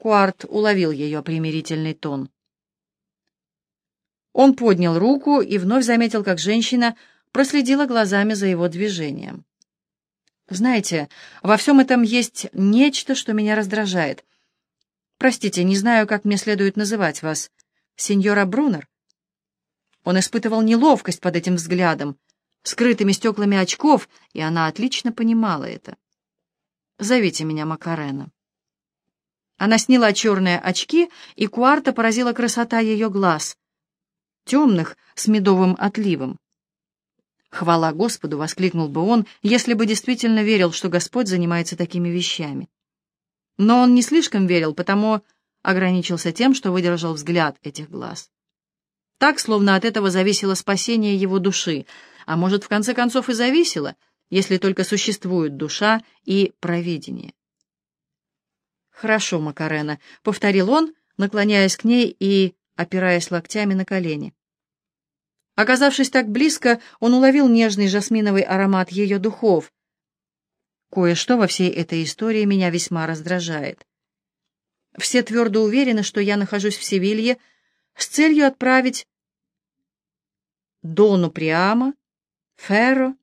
Куарт уловил ее примирительный тон. Он поднял руку и вновь заметил, как женщина проследила глазами за его движением. «Знаете, во всем этом есть нечто, что меня раздражает. Простите, не знаю, как мне следует называть вас. Сеньора Брунер?» Он испытывал неловкость под этим взглядом, скрытыми стеклами очков, и она отлично понимала это. «Зовите меня Макарена». Она сняла черные очки, и Куарта поразила красота ее глаз, темных, с медовым отливом. «Хвала Господу!» — воскликнул бы он, если бы действительно верил, что Господь занимается такими вещами. Но он не слишком верил, потому ограничился тем, что выдержал взгляд этих глаз. Так, словно от этого зависело спасение его души, а может, в конце концов, и зависело, если только существует душа и провидение. «Хорошо, Макарена», — повторил он, наклоняясь к ней и опираясь локтями на колени. Оказавшись так близко, он уловил нежный жасминовый аромат ее духов. Кое-что во всей этой истории меня весьма раздражает. Все твердо уверены, что я нахожусь в Севилье с целью отправить Дону Приама, Ферро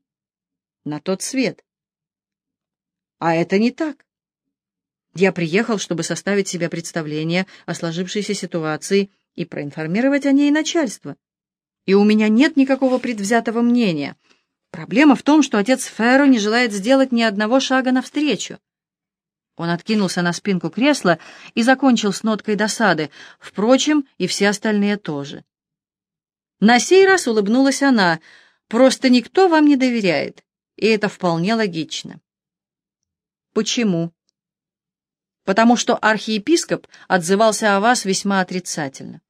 на тот свет. А это не так. Я приехал, чтобы составить себе представление о сложившейся ситуации и проинформировать о ней начальство. И у меня нет никакого предвзятого мнения. Проблема в том, что отец Ферро не желает сделать ни одного шага навстречу. Он откинулся на спинку кресла и закончил с ноткой досады, впрочем, и все остальные тоже. На сей раз улыбнулась она, просто никто вам не доверяет, и это вполне логично. Почему? Потому что архиепископ отзывался о вас весьма отрицательно.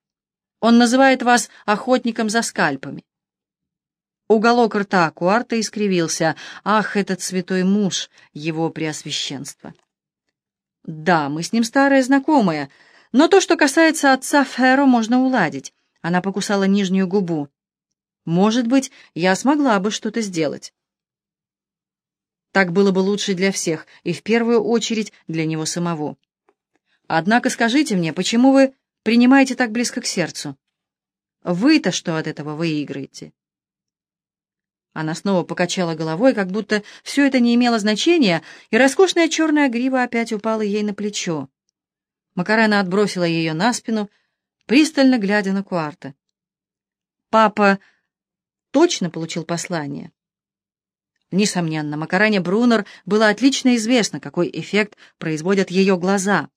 Он называет вас охотником за скальпами. Уголок рта Куарта искривился. Ах, этот святой муж, его преосвященство! Да, мы с ним старые знакомые, но то, что касается отца Ферро, можно уладить. Она покусала нижнюю губу. Может быть, я смогла бы что-то сделать. Так было бы лучше для всех, и в первую очередь для него самого. Однако скажите мне, почему вы принимаете так близко к сердцу? Вы-то что от этого выиграете? Она снова покачала головой, как будто все это не имело значения, и роскошная черная грива опять упала ей на плечо. Макарена отбросила ее на спину, пристально глядя на Куарта. «Папа точно получил послание?» Несомненно, Макарене Брунер было отлично известно, какой эффект производят ее глаза.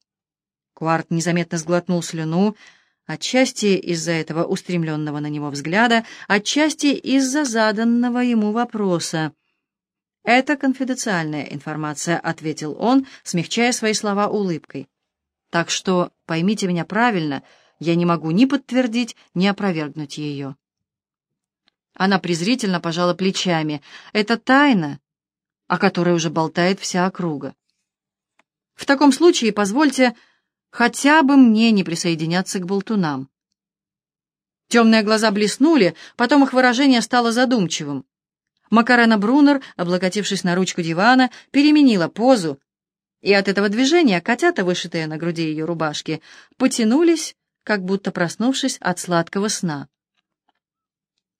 Кварт незаметно сглотнул слюну, отчасти из-за этого устремленного на него взгляда, отчасти из-за заданного ему вопроса. «Это конфиденциальная информация», — ответил он, смягчая свои слова улыбкой. «Так что поймите меня правильно, я не могу ни подтвердить, ни опровергнуть ее». Она презрительно пожала плечами. «Это тайна, о которой уже болтает вся округа. В таком случае позвольте хотя бы мне не присоединяться к болтунам». Темные глаза блеснули, потом их выражение стало задумчивым. Макарена Брунер, облокотившись на ручку дивана, переменила позу, и от этого движения котята, вышитые на груди ее рубашки, потянулись, как будто проснувшись от сладкого сна.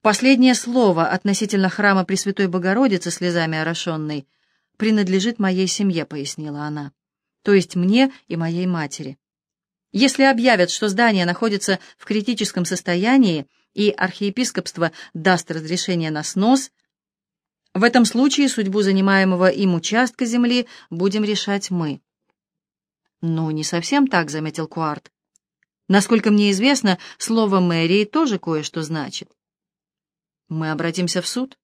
Последнее слово относительно храма Пресвятой Богородицы, слезами орошенной, принадлежит моей семье, пояснила она, то есть мне и моей матери. Если объявят, что здание находится в критическом состоянии и архиепископство даст разрешение на снос, в этом случае судьбу занимаемого им участка земли будем решать мы. «Ну, не совсем так», — заметил Куарт. «Насколько мне известно, слово «мэрии» тоже кое-что значит. Мы обратимся в суд.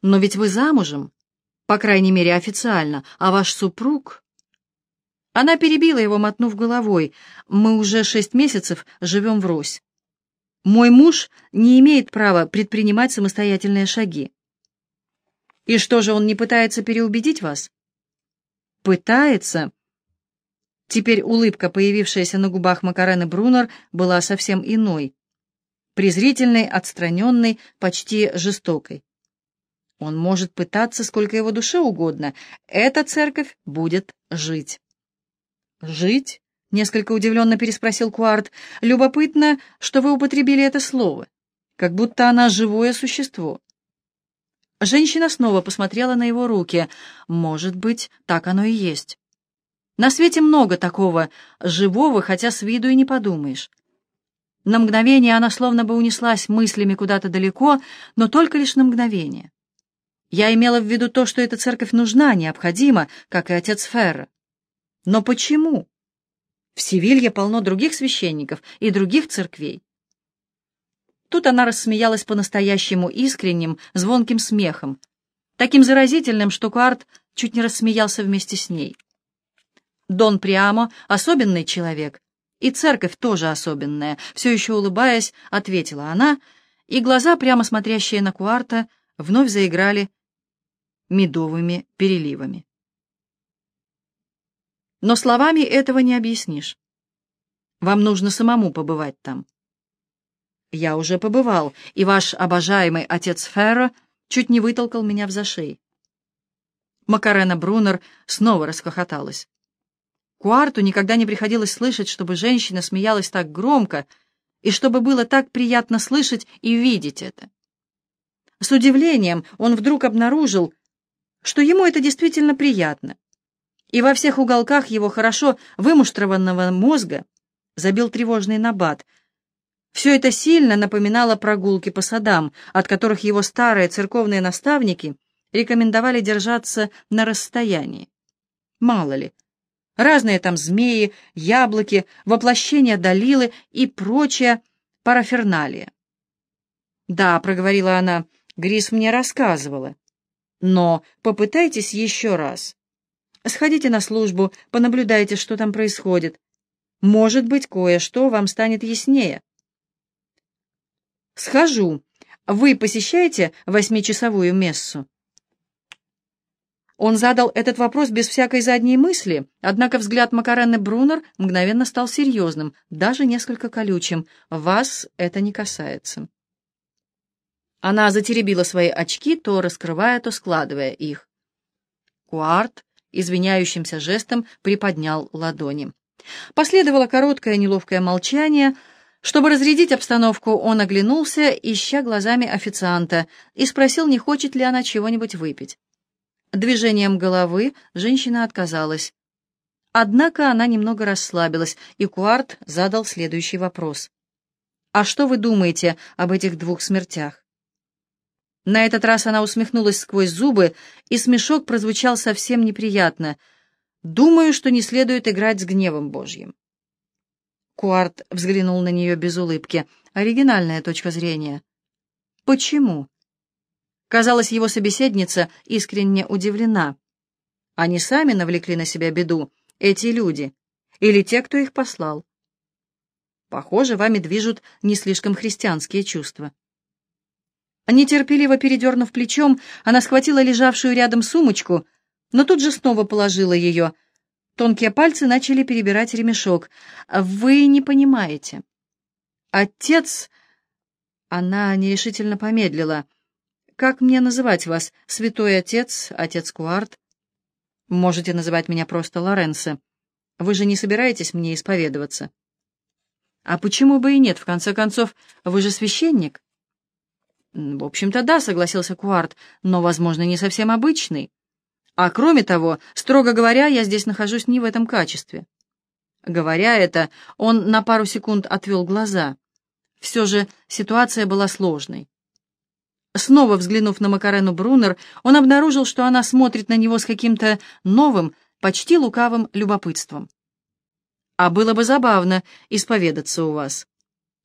Но ведь вы замужем, по крайней мере официально, а ваш супруг... Она перебила его, мотнув головой. Мы уже шесть месяцев живем врозь. Мой муж не имеет права предпринимать самостоятельные шаги. И что же, он не пытается переубедить вас? Пытается. Теперь улыбка, появившаяся на губах Макарены Брунер, была совсем иной презрительной, отстраненной, почти жестокой. Он может пытаться сколько его душе угодно. Эта церковь будет жить. «Жить?» — несколько удивленно переспросил Куарт. «Любопытно, что вы употребили это слово, как будто она живое существо». Женщина снова посмотрела на его руки. «Может быть, так оно и есть. На свете много такого живого, хотя с виду и не подумаешь». На мгновение она словно бы унеслась мыслями куда-то далеко, но только лишь на мгновение. Я имела в виду то, что эта церковь нужна, необходима, как и отец Ферра. Но почему? В Севилье полно других священников и других церквей. Тут она рассмеялась по-настоящему искренним, звонким смехом, таким заразительным, что Куарт чуть не рассмеялся вместе с ней. Дон Приамо — особенный человек, и церковь тоже особенная, все еще улыбаясь, ответила она, и глаза, прямо смотрящие на Куарта, вновь заиграли медовыми переливами. Но словами этого не объяснишь. Вам нужно самому побывать там. Я уже побывал, и ваш обожаемый отец Ферро чуть не вытолкал меня в зашей. Макарена Брунер снова расхохоталась. Куарту никогда не приходилось слышать, чтобы женщина смеялась так громко, и чтобы было так приятно слышать и видеть это. С удивлением он вдруг обнаружил, что ему это действительно приятно, и во всех уголках его хорошо вымуштрованного мозга забил тревожный набат. Все это сильно напоминало прогулки по садам, от которых его старые церковные наставники рекомендовали держаться на расстоянии. Мало ли, разные там змеи, яблоки, воплощения Далилы и прочая параферналия. «Да», — проговорила она, — «Грис мне рассказывала. Но попытайтесь еще раз. Сходите на службу, понаблюдайте, что там происходит. Может быть, кое-что вам станет яснее. Схожу. Вы посещаете восьмичасовую мессу? Он задал этот вопрос без всякой задней мысли, однако взгляд Макарены Брунер мгновенно стал серьезным, даже несколько колючим. «Вас это не касается». Она затеребила свои очки, то раскрывая, то складывая их. Куарт извиняющимся жестом приподнял ладони. Последовало короткое неловкое молчание. Чтобы разрядить обстановку, он оглянулся, ища глазами официанта, и спросил, не хочет ли она чего-нибудь выпить. Движением головы женщина отказалась. Однако она немного расслабилась, и Куарт задал следующий вопрос. «А что вы думаете об этих двух смертях?» На этот раз она усмехнулась сквозь зубы, и смешок прозвучал совсем неприятно. «Думаю, что не следует играть с гневом Божьим». Куарт взглянул на нее без улыбки. Оригинальная точка зрения. «Почему?» Казалось, его собеседница искренне удивлена. Они сами навлекли на себя беду, эти люди, или те, кто их послал. Похоже, вами движут не слишком христианские чувства. Нетерпеливо передернув плечом, она схватила лежавшую рядом сумочку, но тут же снова положила ее. Тонкие пальцы начали перебирать ремешок. «Вы не понимаете. Отец...» Она нерешительно помедлила. «Как мне называть вас? Святой Отец? Отец Куарт?» «Можете называть меня просто Лоренцо. Вы же не собираетесь мне исповедоваться?» «А почему бы и нет? В конце концов, вы же священник?» «В общем-то, да», — согласился Куарт, — «но, возможно, не совсем обычный. А кроме того, строго говоря, я здесь нахожусь не в этом качестве». Говоря это, он на пару секунд отвел глаза. Все же ситуация была сложной. Снова взглянув на Макарену Брунер, он обнаружил, что она смотрит на него с каким-то новым, почти лукавым любопытством. «А было бы забавно исповедаться у вас.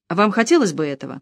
Вам хотелось бы этого?»